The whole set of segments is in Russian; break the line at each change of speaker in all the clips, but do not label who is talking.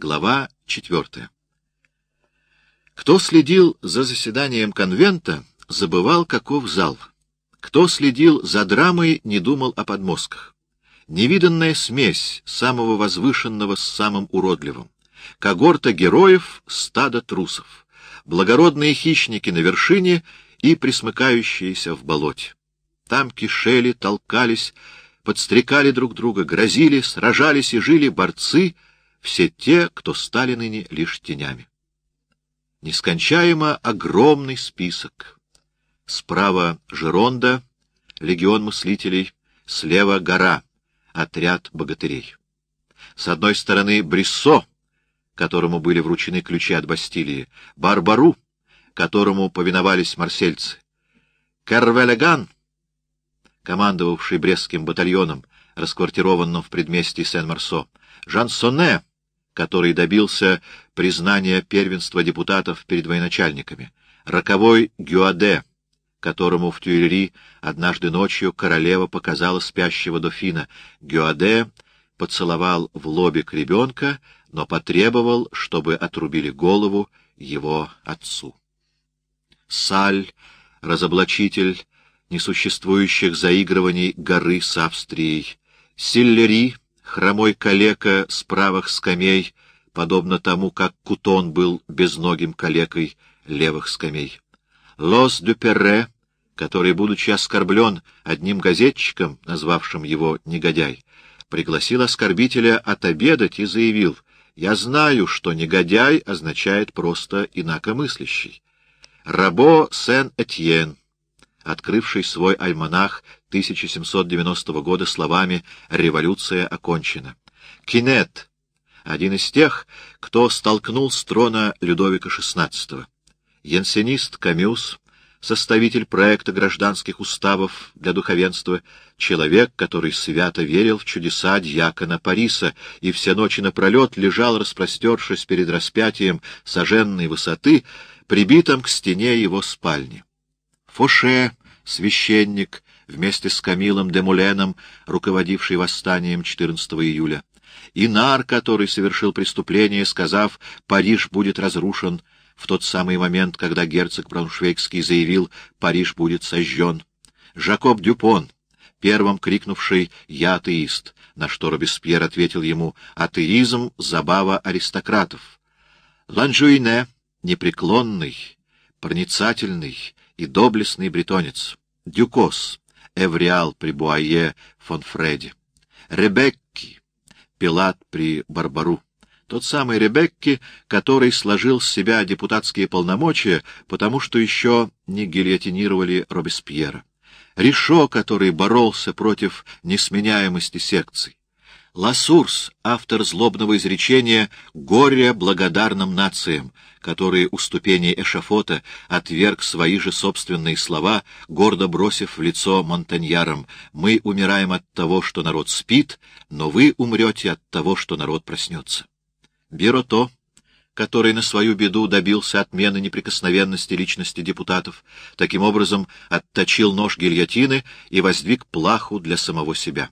Глава 4. Кто следил за заседанием конвента, забывал, каков зал. Кто следил за драмой, не думал о подмостках. Невиданная смесь самого возвышенного с самым уродливым. Когорта героев, стадо трусов. Благородные хищники на вершине и присмыкающиеся в болоте. Там кишели, толкались, подстрекали друг друга, грозили, сражались и жили борцы, все те, кто стали ныне лишь тенями. Нескончаемо огромный список. Справа — Жеронда, легион мыслителей, слева — гора, отряд богатырей. С одной стороны — Бриссо, которому были вручены ключи от Бастилии, Барбару, которому повиновались марсельцы, Кервелеган — командовавший Брестским батальоном, расквартированным в предместье Сен-Марсо, Жан Соне, который добился признания первенства депутатов перед военачальниками, роковой Гюаде, которому в Тюильри однажды ночью королева показала спящего дофина. Гюаде поцеловал в лобик ребенка, но потребовал, чтобы отрубили голову его отцу. Саль, разоблачитель, несуществующих заигрываний горы с Австрией, Силлери, хромой калека с правых скамей, подобно тому, как Кутон был безногим калекой левых скамей. Лос дю Перре, который, будучи оскорблен одним газетчиком, назвавшим его «негодяй», пригласил оскорбителя отобедать и заявил, «Я знаю, что негодяй означает просто инакомыслящий». Рабо Сен-Этьен, открывший свой альманах 1790 года словами «Революция окончена». Кинет — один из тех, кто столкнул с трона Людовика XVI. Янсенист Камюс, составитель проекта гражданских уставов для духовенства, человек, который свято верил в чудеса дьякона Париса и все ночи напролет лежал, распростершись перед распятием соженной высоты, прибитым к стене его спальни. Фоше, священник, вместе с Камилом де Муленом, руководивший восстанием 14 июля. Инар, который совершил преступление, сказав «Париж будет разрушен», в тот самый момент, когда герцог Брауншвейгский заявил «Париж будет сожжен». Жакоб Дюпон, первым крикнувший «Я атеист», на что Робеспьер ответил ему «Атеизм — забава аристократов». Ланжуине, непреклонный, проницательный, и доблестный бретонец, Дюкос, Эвриал при Буае фон Фреди, Ребекки, Пилат при Барбару, тот самый Ребекки, который сложил с себя депутатские полномочия, потому что еще не гильотинировали Робеспьера. Ришо, который боролся против несменяемости секций. Ласурс, автор злобного изречения «Горе благодарным нациям», который у ступени эшафота отверг свои же собственные слова, гордо бросив в лицо монтаньярам «Мы умираем от того, что народ спит, но вы умрете от того, что народ проснется». Бирото, который на свою беду добился отмены неприкосновенности личности депутатов, таким образом отточил нож гильотины и воздвиг плаху для самого себя.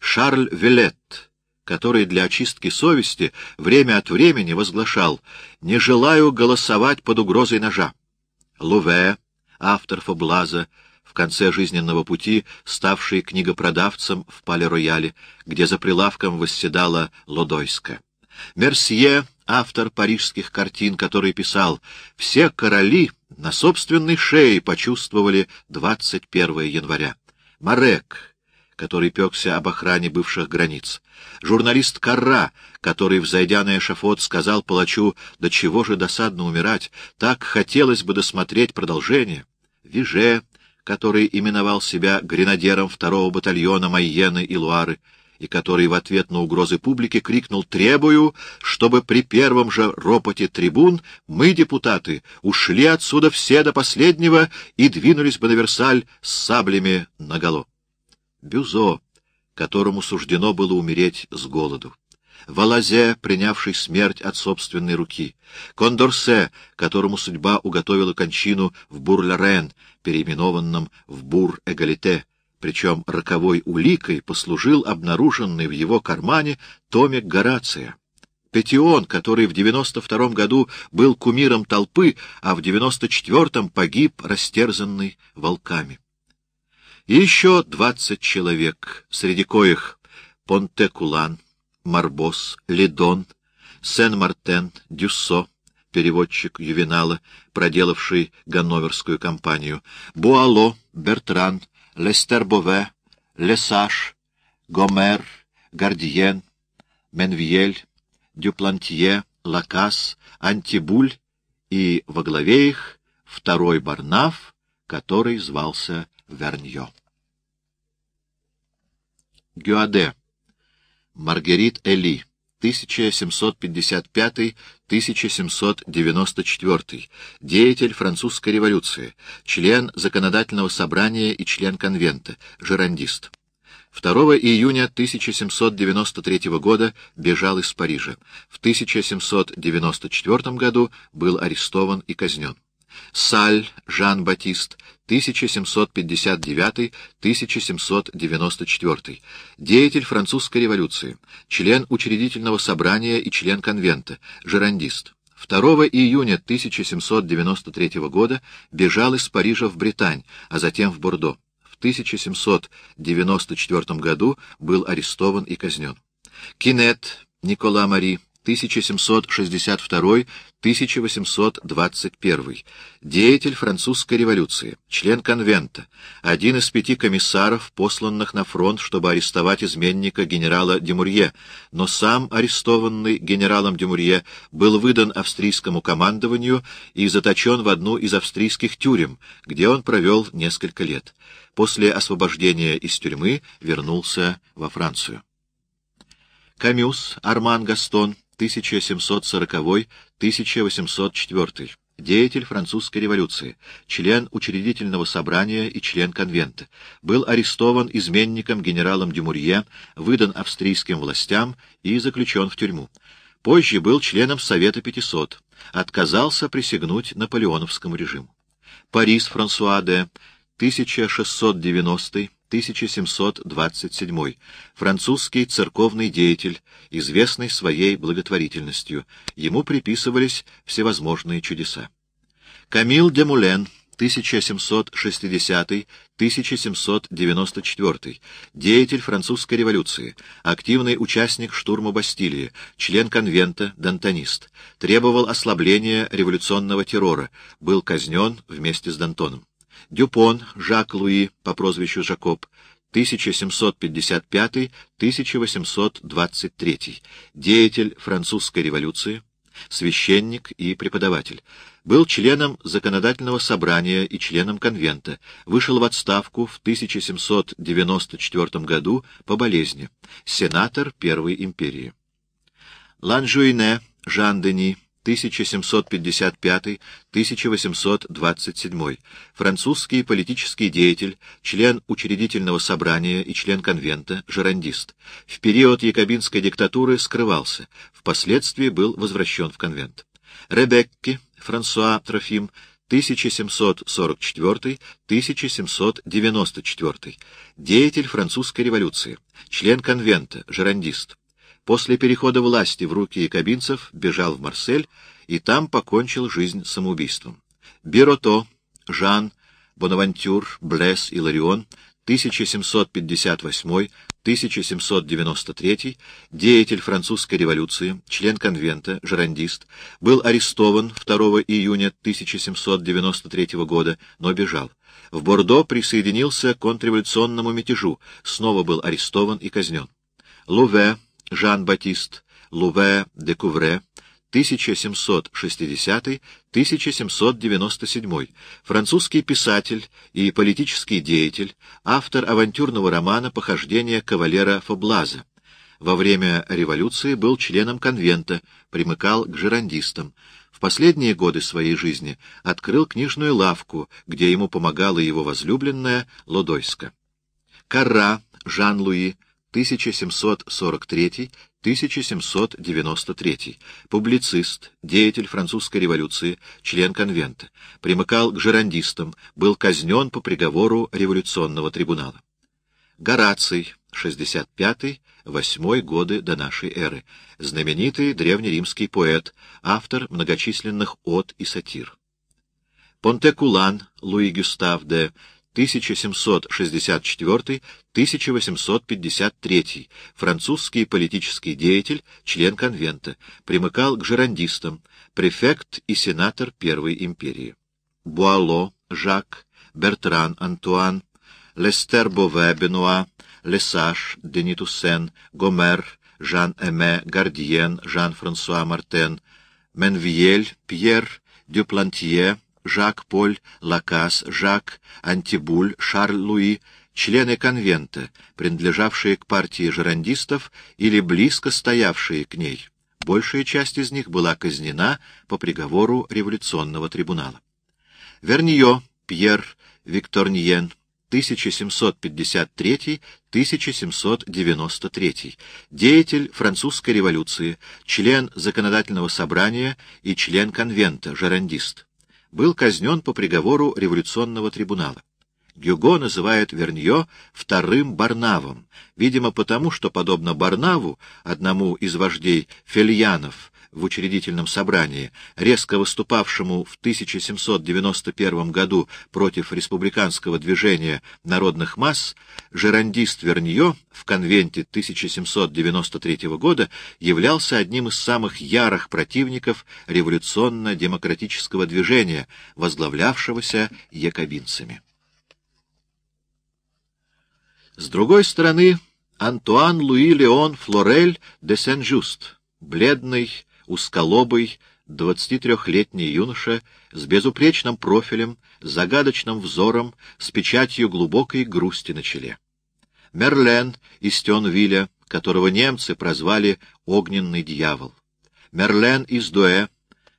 Шарль Вилет, который для очистки совести время от времени возглашал «Не желаю голосовать под угрозой ножа». Луве, автор Фоблаза, в конце жизненного пути ставший книгопродавцем в Пале-Рояле, где за прилавком восседала Лодойска. Мерсье, автор парижских картин, который писал «Все короли на собственной шее почувствовали 21 января». Марек, который пекся об охране бывших границ. Журналист Карра, который, взойдя на эшафот, сказал палачу, «Да чего же досадно умирать, так хотелось бы досмотреть продолжение». Виже, который именовал себя гренадером второго батальона Майены и Луары, и который в ответ на угрозы публики крикнул «Требую, чтобы при первом же ропоте трибун мы, депутаты, ушли отсюда все до последнего и двинулись бы на Версаль с саблями наголо». Бюзо, которому суждено было умереть с голоду. Валазе, принявший смерть от собственной руки. Кондорсе, которому судьба уготовила кончину в Бур-Лорен, переименованном в Бур-Эгалите, причем роковой уликой послужил обнаруженный в его кармане томик Горация. Петион, который в 92 году был кумиром толпы, а в 94-м погиб, растерзанный волками. И еще двадцать человек, среди коих Понте-Кулан, Марбос, Лидон, Сен-Мартен, Дюссо, переводчик Ювенала, проделавший ганноверскую кампанию, Буало, Бертран, Лестербове, Лесаш, Гомер, Гардиен, Менвьель, Дюплантье, Лакас, Антибуль и во главе их второй Барнаф, который звался Верньо. Гюаде. Маргерит Эли. 1755-1794, деятель французской революции, член законодательного собрания и член конвента, жерандист. 2 июня 1793 года бежал из Парижа. В 1794 году был арестован и казнен. Саль Жан-Батист, 1759-1794, деятель французской революции, член учредительного собрания и член конвента, жерандист. 2 июня 1793 года бежал из Парижа в Британь, а затем в Бордо. В 1794 году был арестован и казнен. Кинет Никола Мари, 1762-1821, деятель французской революции, член конвента, один из пяти комиссаров, посланных на фронт, чтобы арестовать изменника генерала Демурье, но сам арестованный генералом Демурье был выдан австрийскому командованию и заточен в одну из австрийских тюрем, где он провел несколько лет. После освобождения из тюрьмы вернулся во Францию. Камюс Арман Гастон 1740-1804, деятель французской революции, член учредительного собрания и член конвента, был арестован изменником генералом Дюмурье, выдан австрийским властям и заключен в тюрьму. Позже был членом Совета 500, отказался присягнуть наполеоновскому режиму. Парис Франсуа де 1690 1727, французский церковный деятель, известный своей благотворительностью. Ему приписывались всевозможные чудеса. Камил де Мулен, 1760-1794, деятель французской революции, активный участник штурма Бастилии, член конвента, дантонист, требовал ослабления революционного террора, был казнен вместе с Дантоном. Дюпон Жак-Луи по прозвищу Жакоб, 1755-1823, деятель французской революции, священник и преподаватель. Был членом законодательного собрания и членом конвента, вышел в отставку в 1794 году по болезни, сенатор Первой империи. Ланжуине Жан-Дени 1755-1827, французский политический деятель, член учредительного собрания и член конвента, жерандист. В период якобинской диктатуры скрывался, впоследствии был возвращен в конвент. Ребекки, Франсуа Трофим, 1744-1794, деятель французской революции, член конвента, жерандист. После перехода власти в руки якобинцев бежал в Марсель и там покончил жизнь самоубийством. Бирото, Жан, Бонавантюр, Блес и Ларион, 1758-1793, деятель французской революции, член конвента, жерандист, был арестован 2 июня 1793 года, но бежал. В Бордо присоединился к контрреволюционному мятежу, снова был арестован и казнен. Луве, Жан-Батист Луве де Кувре, 1760-1797, французский писатель и политический деятель, автор авантюрного романа «Похождение кавалера Фоблаза». Во время революции был членом конвента, примыкал к жерандистам. В последние годы своей жизни открыл книжную лавку, где ему помогала его возлюбленная Лодойска. Карра Жан-Луи 1743-1793, публицист, деятель французской революции, член конвента, примыкал к жерандистам, был казнен по приговору революционного трибунала. Гораций, 65-8 годы до нашей эры, знаменитый древнеримский поэт, автор многочисленных от и сатир. Понтекулан Луи Гюстав де 1764-1853, французский политический деятель, член конвента, примыкал к жерандистам, префект и сенатор Первой империи. Буало, Жак, Бертран Антуан, Лестер Бове Бенуа, Лесаж, Денитуссен, Гомер, Жан-Эме, Гардиен, Жан-Франсуа Мартен, Менвиель, Пьер, Дюплантье, Жак-Поль, Лакас, Жак, Антибуль, Шарль-Луи, члены конвента, принадлежавшие к партии жерандистов или близко стоявшие к ней. Большая часть из них была казнена по приговору революционного трибунала. Вернио, Пьер, Викторниен, 1753-1793, деятель французской революции, член законодательного собрания и член конвента, жерандист был казнен по приговору революционного трибунала. Гюго называет Вернье вторым Барнавом, видимо потому, что, подобно Барнаву, одному из вождей фельянов в учредительном собрании, резко выступавшему в 1791 году против республиканского движения народных масс, жерандист Вернье в конвенте 1793 года являлся одним из самых ярых противников революционно-демократического движения, возглавлявшегося якобинцами. С другой стороны, Антуан Луи Леон Флорель де Сен-Жуст, бледный, узколобый, 23-летний юноша с безупречным профилем, загадочным взором, с печатью глубокой грусти на челе. Мерлен из Тенвиля, которого немцы прозвали «огненный дьявол». Мерлен из Дуэ,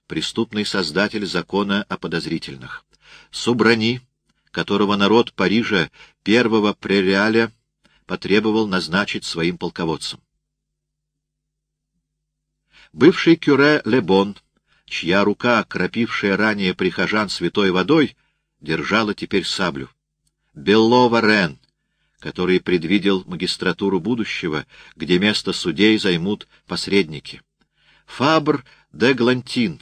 преступный создатель закона о подозрительных. Субрани, которого народ Парижа первого пререаля потребовал назначить своим полководцем. Бывший кюре Лебон, чья рука, кропившая ранее прихожан святой водой, держала теперь саблю. Белло Варен, который предвидел магистратуру будущего, где место судей займут посредники. Фабр де Глантин,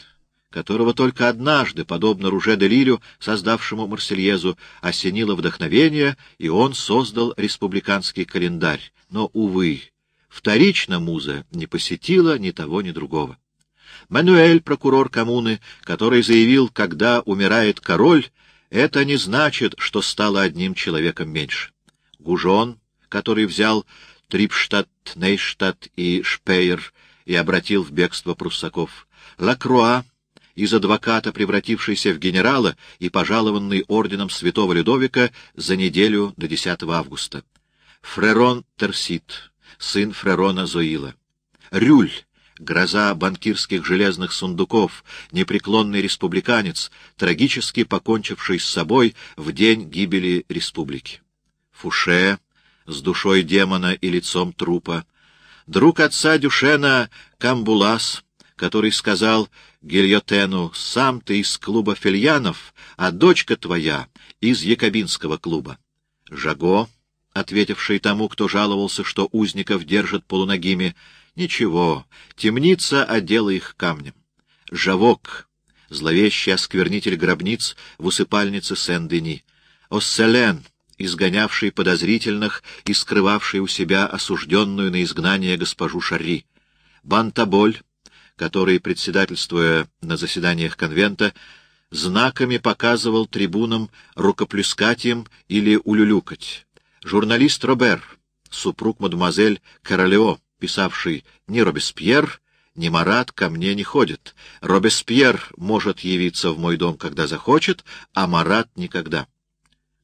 которого только однажды, подобно Руже де Лилю, создавшему Марсельезу, осенило вдохновение, и он создал республиканский календарь. Но, увы, Вторично муза не посетила ни того, ни другого. Мануэль, прокурор коммуны, который заявил, когда умирает король, это не значит, что стало одним человеком меньше. Гужон, который взял Трипштадт, Нейштадт и Шпейер и обратил в бегство пруссаков. Лакруа, из адвоката, превратившийся в генерала и пожалованный орденом святого Людовика за неделю до 10 августа. Фрерон Терсит, сын Фрерона Зоила. Рюль, гроза банкирских железных сундуков, непреклонный республиканец, трагически покончивший с собой в день гибели республики. Фуше, с душой демона и лицом трупа. Друг отца Дюшена Камбулас, который сказал Гильотену, «Сам ты из клуба фельянов, а дочка твоя из якобинского клуба». Жаго, ответивший тому, кто жаловался, что узников держат полуногими, «Ничего, темница одела их камнем». Жавок, зловещий осквернитель гробниц в усыпальнице Сен-Дени. Осселен, изгонявший подозрительных и скрывавший у себя осужденную на изгнание госпожу Шарри. Бантаболь, который, председательствуя на заседаниях конвента, знаками показывал трибунам рукоплескать им или улюлюкать. Журналист Робер, супруг мадемуазель Королео, писавший «Ни Робеспьер, ни Марат ко мне не ходят. Робеспьер может явиться в мой дом, когда захочет, а Марат — никогда».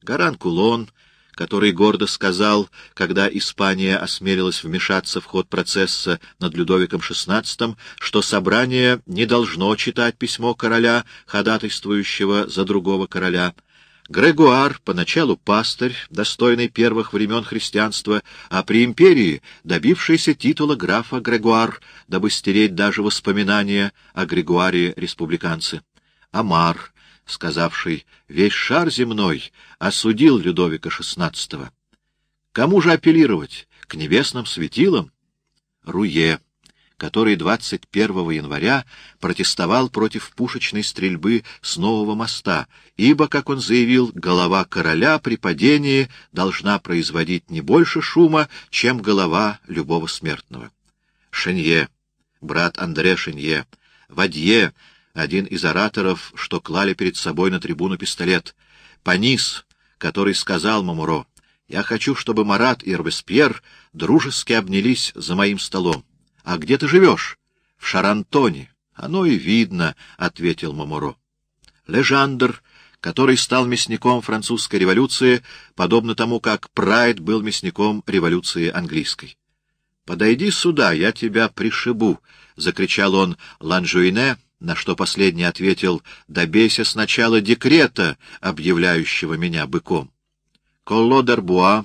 Гаран Кулон, который гордо сказал, когда Испания осмелилась вмешаться в ход процесса над Людовиком XVI, что собрание не должно читать письмо короля, ходатайствующего за другого короля — Грегуар, поначалу пастырь, достойный первых времен христианства, а при империи добившийся титула графа Грегуар, дабы стереть даже воспоминания о Грегуаре республиканце. Амар, сказавший «Весь шар земной осудил Людовика XVI». Кому же апеллировать? к небесным светилам? Руе, который 21 января протестовал против пушечной стрельбы с нового моста, ибо, как он заявил, голова короля при падении должна производить не больше шума, чем голова любого смертного. Шенье, брат Андре Шенье, Вадье, один из ораторов, что клали перед собой на трибуну пистолет, Панис, который сказал Мамуро, «Я хочу, чтобы Марат и Робеспьер дружески обнялись за моим столом. А где ты живешь? В Шарантоне. Оно и видно, — ответил Мамуро. Лежандр, который стал мясником французской революции, подобно тому, как Прайд был мясником революции английской. — Подойди сюда, я тебя пришибу, — закричал он Ланжуине, на что последний ответил, — добейся сначала декрета, объявляющего меня быком. Колло Д'Арбуа,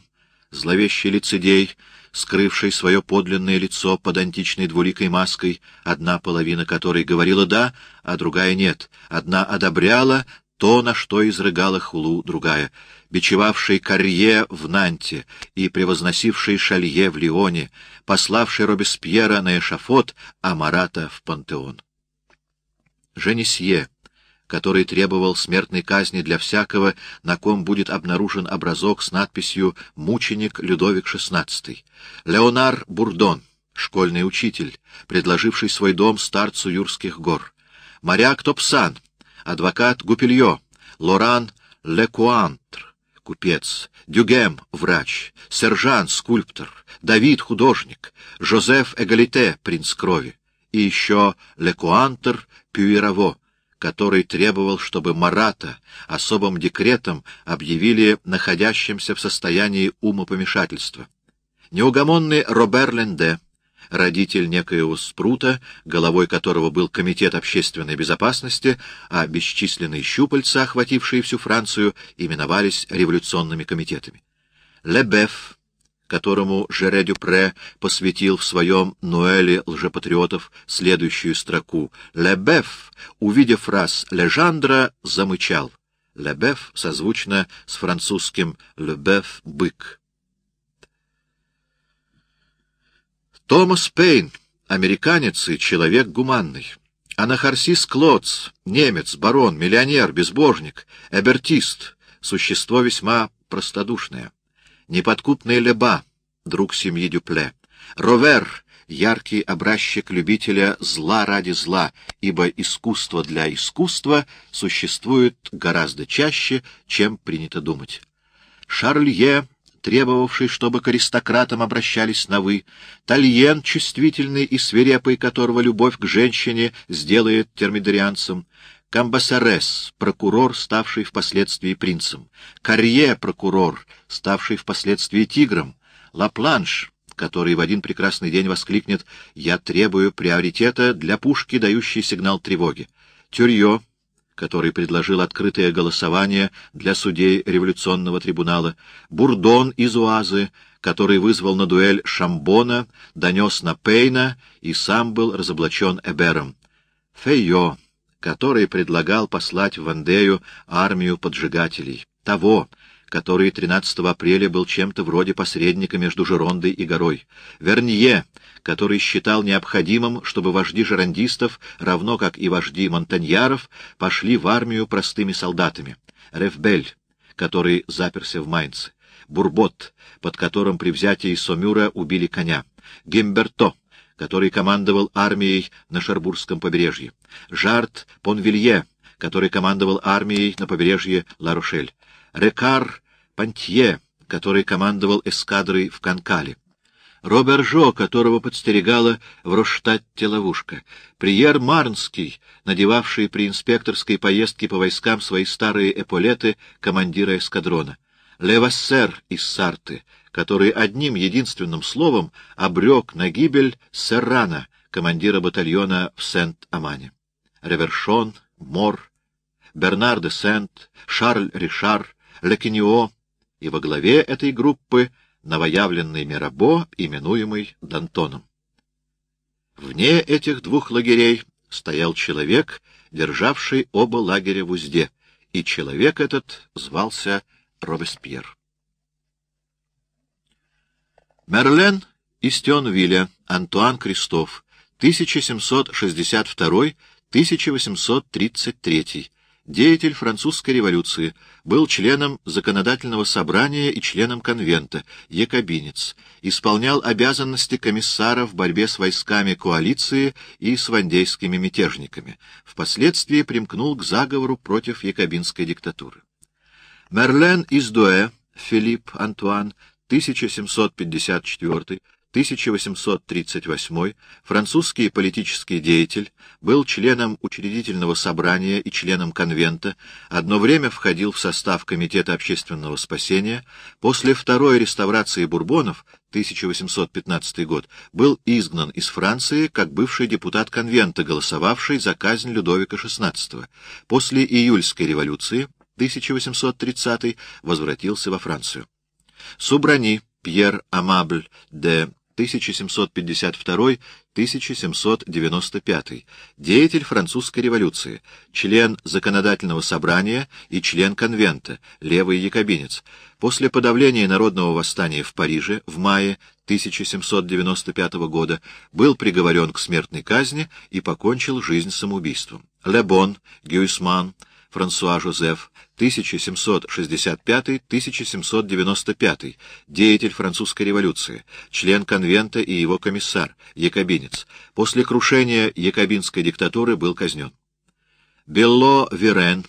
зловещий лицедей, скрывший свое подлинное лицо под античной двуликой маской, одна половина которой говорила «да», а другая «нет», одна одобряла то, на что изрыгала хулу другая, бичевавший Карье в Нанте и превозносивший Шалье в Лионе, пославший Робеспьера на эшафот, а Марата в пантеон. Женесье, который требовал смертной казни для всякого, на ком будет обнаружен образок с надписью «Мученик Людовик XVI». Леонар Бурдон, школьный учитель, предложивший свой дом старцу Юрских гор. Моряк Топсан, адвокат Гупильо, Лоран Лекуантр, купец, Дюгем, врач, сержант, скульптор, Давид, художник, Жозеф Эгалите, принц крови, и еще Лекуантр Пюераво, который требовал, чтобы Марата особым декретом объявили находящимся в состоянии умопомешательства. Неугомонный Робер Ленде, родитель некоего Спрута, головой которого был Комитет общественной безопасности, а бесчисленные щупальца, охватившие всю Францию, именовались революционными комитетами. Лебеф, которому Жере Дюпре посвятил в своем «Нуэле лжепатриотов» следующую строку. «Лебеф», увидев раз Лежандра, замычал. Лебеф созвучно с французским «лебеф» — «бык». Томас Пейн, американец и человек гуманный. Анахарсис Клоц, немец, барон, миллионер, безбожник, эбертист, существо весьма простодушное неподкупный Леба, друг семьи Дюпле, Ровер, яркий образчик любителя зла ради зла, ибо искусство для искусства существует гораздо чаще, чем принято думать. Шарлье, требовавший, чтобы к аристократам обращались на «вы», Тальен, чувствительный и свирепый, которого любовь к женщине сделает термидорианцем, Камбасарес, прокурор, ставший впоследствии принцем, Карье, прокурор, ставший впоследствии тигром, Лапланш, который в один прекрасный день воскликнет «Я требую приоритета для пушки, дающей сигнал тревоги», Тюрье, который предложил открытое голосование для судей революционного трибунала, Бурдон из Уазы, который вызвал на дуэль Шамбона, донес на Пейна и сам был разоблачен Эбером, Фейо, который предлагал послать в Вандею армию поджигателей, того, который 13 апреля был чем-то вроде посредника между Жерондой и горой, Вернье, который считал необходимым, чтобы вожди жерондистов, равно как и вожди монтаньяров, пошли в армию простыми солдатами, Рефбель, который заперся в Майнце, Бурбот, под которым при взятии Сомюра убили коня, Гимберто, который командовал армией на Шарбургском побережье, Жарт Понвилье, который командовал армией на побережье Ла-Рошель, Рекар Пантье, который командовал эскадрой в Канкале, Робер Жо, которого подстерегала в Роштадте ловушка, Приер Марнский, надевавший при инспекторской поездке по войскам свои старые эполеты командира эскадрона, Левассер из Сарты, который одним единственным словом обрек на гибель Серрана, командира батальона в Сент-Амане. Ревершон, Мор, Бернар де Сент, Шарль Ришар, Лекенио, и во главе этой группы новоявленный Мирабо, именуемый Дантоном. Вне этих двух лагерей стоял человек, державший оба лагеря в узде, и человек этот звался Робеспьер. Мерлен из Тионвилля, Антуан Кристоф, 1762-1833, деятель французской революции, был членом законодательного собрания и членом конвента, якобинец, исполнял обязанности комиссара в борьбе с войсками коалиции и с вандейскими мятежниками, впоследствии примкнул к заговору против якобинской диктатуры. Мерлен из Дуэ, Филипп Антуан, 1754 1838 французский политический деятель, был членом учредительного собрания и членом конвента, одно время входил в состав Комитета общественного спасения, после второй реставрации Бурбонов, 1815 год, был изгнан из Франции как бывший депутат конвента, голосовавший за казнь Людовика XVI. После июльской революции, 1830 возвратился во Францию. Субрани Пьер Амабль де 1752-1795, деятель французской революции, член законодательного собрания и член конвента, левый якобинец. После подавления народного восстания в Париже в мае 1795 года был приговорен к смертной казни и покончил жизнь самоубийством. Лебон, Гюйсман, Франсуа Жозеф, 1765-1795, деятель французской революции, член конвента и его комиссар, якобинец. После крушения якобинской диктатуры был казнен. Белло Верен,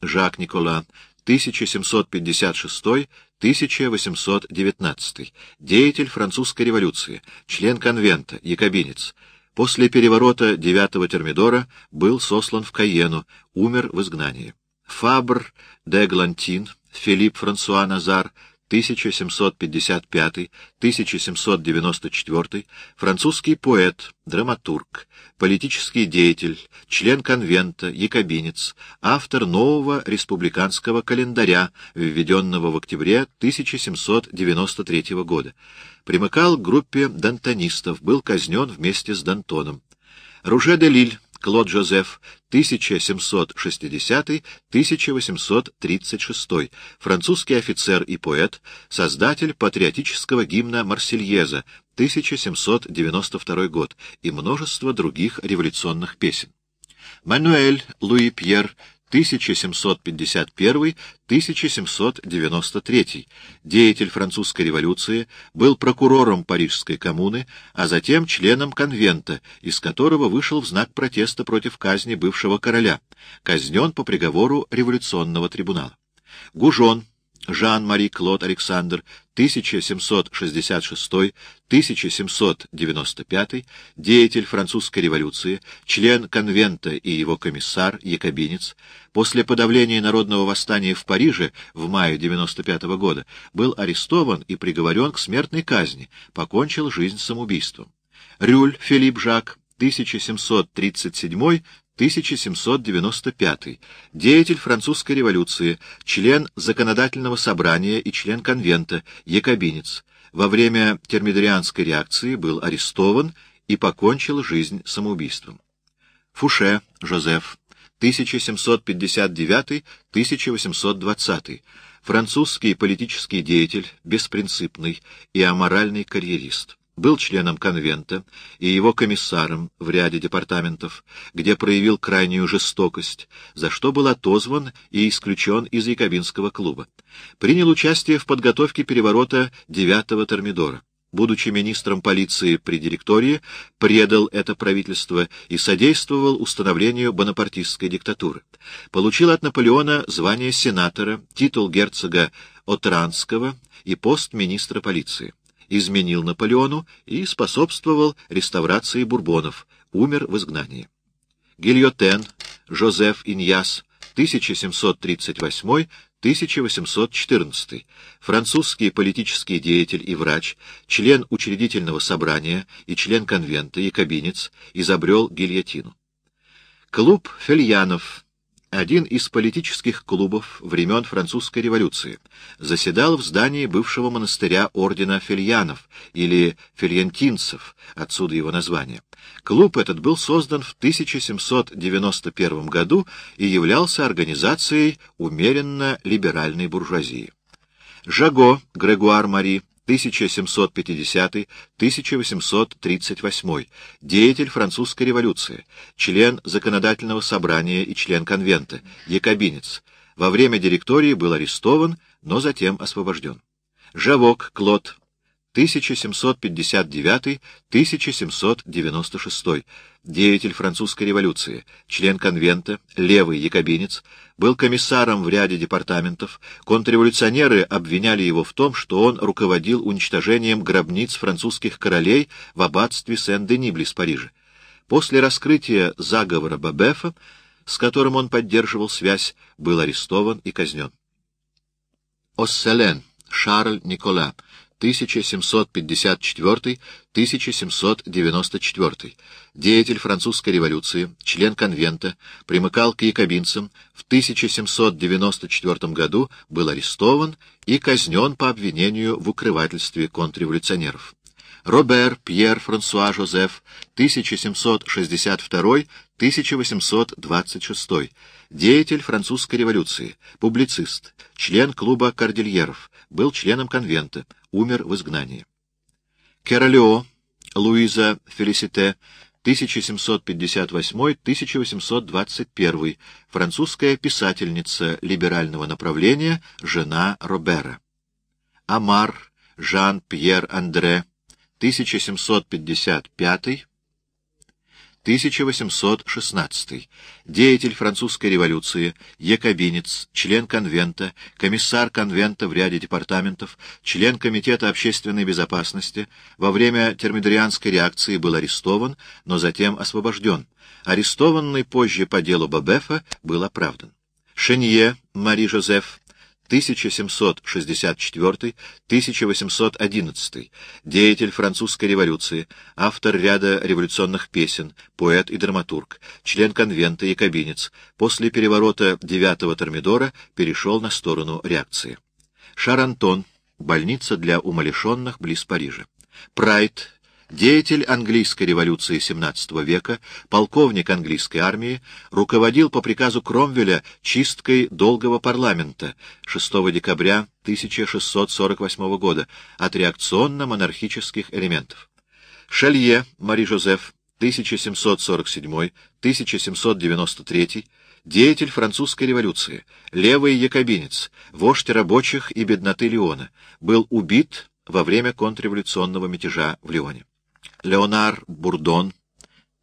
Жак Никола, 1756-1819, деятель французской революции, член конвента, якобинец. После переворота девятого термидора был сослан в Кайену, умер в изгнании. Фабр де Глантин, Филипп Франсуа Назар, 1755-1794, французский поэт, драматург, политический деятель, член конвента, якобинец, автор нового республиканского календаря, введенного в октябре 1793 года. Примыкал к группе дантонистов, был казнен вместе с Дантоном. Руже де Лиль, Клод Жозеф, 1760-1836, французский офицер и поэт, создатель патриотического гимна «Марсельеза», 1792 год, и множество других революционных песен. Мануэль Луи Пьер 1751-1793, деятель французской революции, был прокурором Парижской коммуны, а затем членом конвента, из которого вышел в знак протеста против казни бывшего короля, казнен по приговору революционного трибунала. Гужон Жан-Мари Клод Александр, 1766-1795, деятель французской революции, член конвента и его комиссар, якобинец, после подавления народного восстания в Париже в мае 95 -го года был арестован и приговорен к смертной казни, покончил жизнь самоубийством. Рюль Филипп Жак, 1737 1795, деятель французской революции, член законодательного собрания и член конвента, якобинец. Во время термидорианской реакции был арестован и покончил жизнь самоубийством. Фуше Жозеф, 1759-1820, французский политический деятель, беспринципный и аморальный карьерист был членом конвента и его комиссаром в ряде департаментов, где проявил крайнюю жестокость, за что был отозван и исключен из Якобинского клуба. Принял участие в подготовке переворота девятого Термидора. Будучи министром полиции при директории, предал это правительство и содействовал установлению бонапартистской диктатуры. Получил от Наполеона звание сенатора, титул герцога Отранского и пост министра полиции изменил Наполеону и способствовал реставрации бурбонов, умер в изгнании. Гильотен, Жозеф Иньяс, 1738-1814, французский политический деятель и врач, член учредительного собрания и член конвента, якобинец, изобрел гильотину. Клуб Фельянов один из политических клубов времен французской революции, заседал в здании бывшего монастыря ордена фельянов или фельянтинцев, отсюда его название. Клуб этот был создан в 1791 году и являлся организацией умеренно-либеральной буржуазии. Жаго Грегуар Мари 1750-1838, деятель французской революции, член законодательного собрания и член конвента, якобинец. Во время директории был арестован, но затем освобожден. Жавок Клод, 1759-1796, деятель французской революции, член конвента, левый якобинец, был комиссаром в ряде департаментов, контрреволюционеры обвиняли его в том, что он руководил уничтожением гробниц французских королей в аббатстве Сен-Дени близ Парижа. После раскрытия заговора Бабефа, с которым он поддерживал связь, был арестован и казнен. Осселен, Шарль Никола, 1754-1794, деятель французской революции, член конвента, примыкал к якобинцам, в 1794 году был арестован и казнен по обвинению в укрывательстве контрреволюционеров. Робер Пьер Франсуа Жозеф, 1762-1826, деятель французской революции, публицист, член клуба кордильеров, был членом конвента, умер в изгнании. Кералио, Луиза Фелисите, 1758-1821, французская писательница либерального направления, жена Робера. Амар Жан-Пьер Андре, 1755 1816. Деятель французской революции, якобинец, член конвента, комиссар конвента в ряде департаментов, член Комитета общественной безопасности, во время термидорианской реакции был арестован, но затем освобожден. Арестованный позже по делу Бабефа был оправдан. Шенье Мари Жозеф 1764-1811, деятель французской революции, автор ряда революционных песен, поэт и драматург, член конвента и кабинец, после переворота 9-го Термидора перешел на сторону реакции. Шарантон, больница для умалишенных близ Парижа. Прайд, Деятель английской революции XVII века, полковник английской армии, руководил по приказу Кромвеля чисткой долгого парламента 6 декабря 1648 года от реакционно-монархических элементов. Шелье Мари-Жозеф 1747-1793, деятель французской революции, левый якобинец, вождь рабочих и бедноты Леона, был убит во время контрреволюционного мятежа в Лионе. Леонар Бурдон,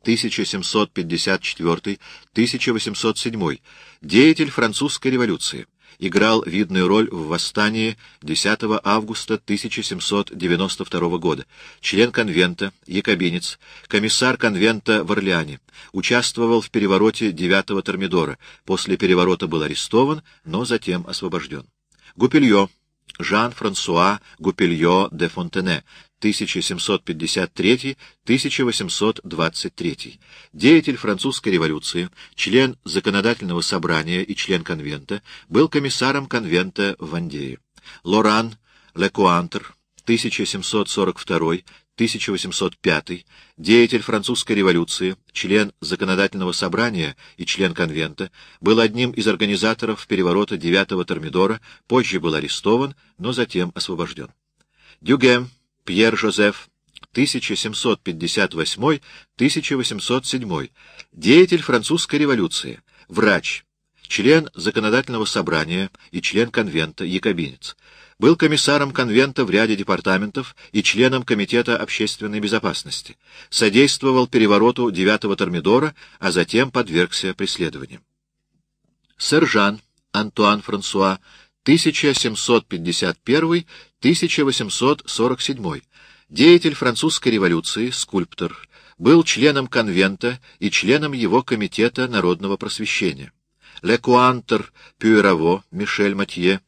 1754-1807, деятель французской революции, играл видную роль в восстании 10 августа 1792 года, член конвента, якобинец, комиссар конвента в Орлеане, участвовал в перевороте 9 Термидора, после переворота был арестован, но затем освобожден. Гупильо, Жан-Франсуа Гупильо де Фонтене, 1753-1823, деятель французской революции, член законодательного собрания и член конвента, был комиссаром конвента в Вандее. Лоран Лекуантер, 1742-1805, деятель французской революции, член законодательного собрания и член конвента, был одним из организаторов переворота 9-го Термидора, позже был арестован, но затем освобожден. Дюгем Пьер Жозеф, 1758-1807, деятель французской революции, врач, член законодательного собрания и член конвента, якобинец. Был комиссаром конвента в ряде департаментов и членом Комитета общественной безопасности. Содействовал перевороту 9-го Термидора, а затем подвергся преследованиям. Сержан Антуан Франсуа 1751-1847, деятель французской революции, скульптор, был членом конвента и членом его комитета народного просвещения. Лекуантер Пюэраво Мишель Матье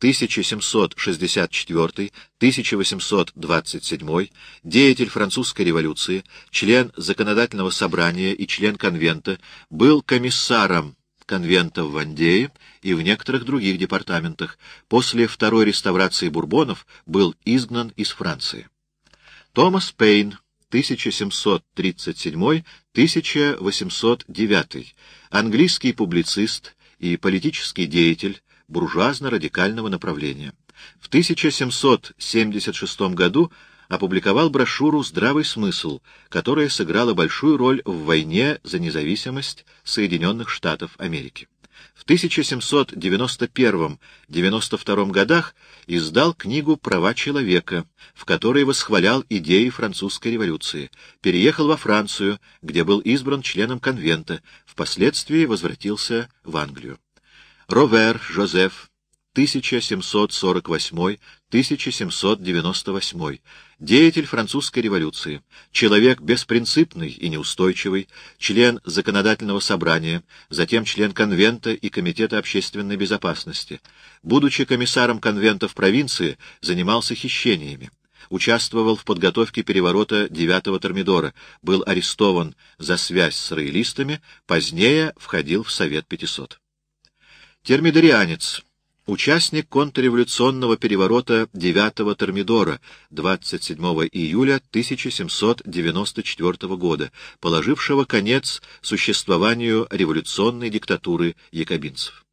1764-1827, деятель французской революции, член законодательного собрания и член конвента, был комиссаром конвента в Вандее и в некоторых других департаментах, после второй реставрации бурбонов был изгнан из Франции. Томас Пейн, 1737-1809, английский публицист и политический деятель буржуазно-радикального направления. В 1776 году опубликовал брошюру «Здравый смысл», которая сыграла большую роль в войне за независимость Соединенных Штатов Америки. В 1791-92 годах издал книгу «Права человека», в которой восхвалял идеи французской революции, переехал во Францию, где был избран членом конвента, впоследствии возвратился в Англию. Ровер Жозеф 1748-1798, деятель французской революции, человек беспринципный и неустойчивый, член законодательного собрания, затем член конвента и комитета общественной безопасности. Будучи комиссаром конвента в провинции, занимался хищениями. Участвовал в подготовке переворота 9-го Термидора, был арестован за связь с роялистами, позднее входил в Совет 500. Термидорианец Участник контрреволюционного переворота 9-го Термидора 27 июля 1794 года, положившего конец существованию революционной диктатуры якобинцев.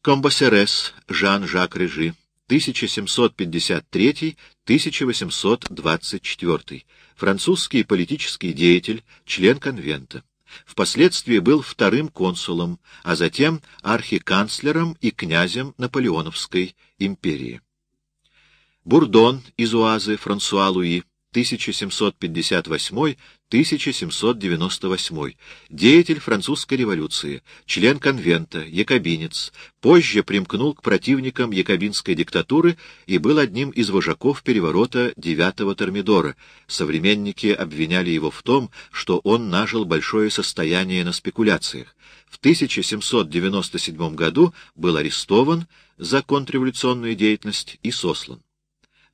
Комбасерес Жан-Жак Режи 1753-1824, французский политический деятель, член конвента. Впоследствии был вторым консулом, а затем архиканцлером и князем Наполеоновской империи. Бурдон из Уазы Франсуа Луи 1758-1798, деятель французской революции, член конвента, якобинец, позже примкнул к противникам якобинской диктатуры и был одним из вожаков переворота девятого Термидора. Современники обвиняли его в том, что он нажил большое состояние на спекуляциях. В 1797 году был арестован за контрреволюционную деятельность и сослан.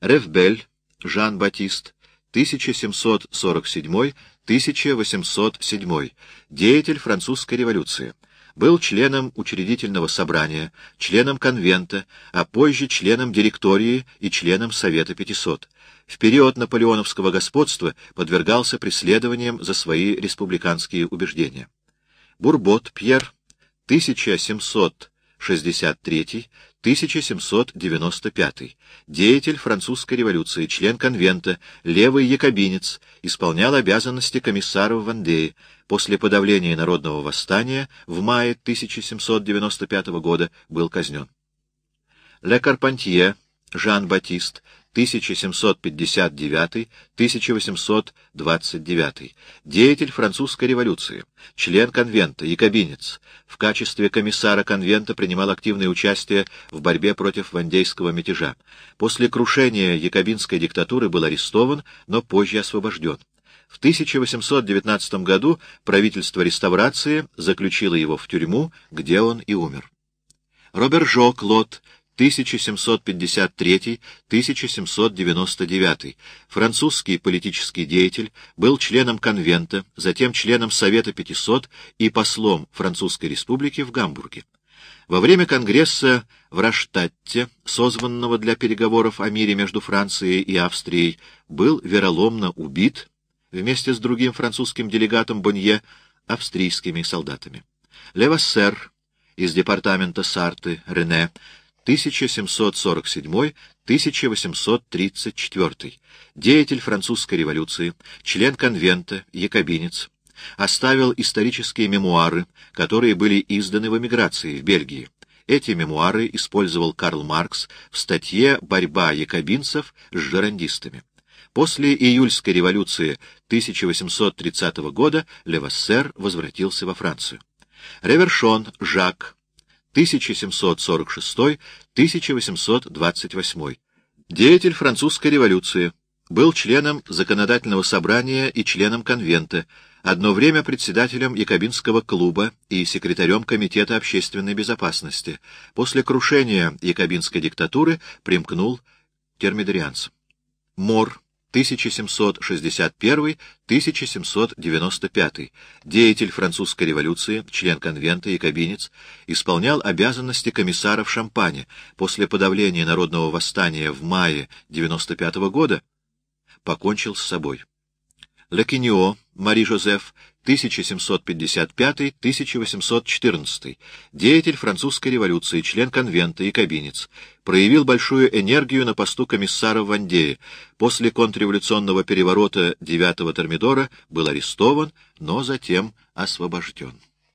Ревбель, Жан-Батист, 1747-1807, деятель французской революции. Был членом учредительного собрания, членом конвента, а позже членом директории и членом Совета 500. В период наполеоновского господства подвергался преследованиям за свои республиканские убеждения. Бурбот Пьер, 1763 1795. Деятель французской революции, член конвента, левый якобинец, исполнял обязанности комиссара в Вандее. После подавления народного восстания в мае 1795 года был казнен. Ле Карпантье, Жан-Батист, 1759-1829, деятель французской революции, член конвента, якобинец. В качестве комиссара конвента принимал активное участие в борьбе против вандейского мятежа. После крушения якобинской диктатуры был арестован, но позже освобожден. В 1819 году правительство реставрации заключило его в тюрьму, где он и умер. Робер Жо Клод 1753-1799, французский политический деятель, был членом конвента, затем членом Совета 500 и послом Французской республики в Гамбурге. Во время конгресса в Раштатте, созванного для переговоров о мире между Францией и Австрией, был вероломно убит вместе с другим французским делегатом Бонье австрийскими солдатами. Левассер из департамента Сарты, Рене, 1747-1834, деятель французской революции, член конвента, якобинец, оставил исторические мемуары, которые были изданы в эмиграции в Бельгии. Эти мемуары использовал Карл Маркс в статье «Борьба якобинцев с жерандистами». После июльской революции 1830 года Левассер возвратился во Францию. Ревершон Жак 1746-1828. Деятель французской революции. Был членом законодательного собрания и членом конвента, одно время председателем Якобинского клуба и секретарем Комитета общественной безопасности. После крушения якобинской диктатуры примкнул термидорианцам. Мор 1761-1795, деятель французской революции, член конвента и кабинец, исполнял обязанности комиссара в Шампане после подавления народного восстания в мае 95 -го года, покончил с собой. Лекиньо, Мари Жозеф, 1755-1814, деятель французской революции, член конвента и кабинец, проявил большую энергию на посту комиссара в Вандее. После контрреволюционного переворота 9-го Термидора был арестован, но затем освобожден.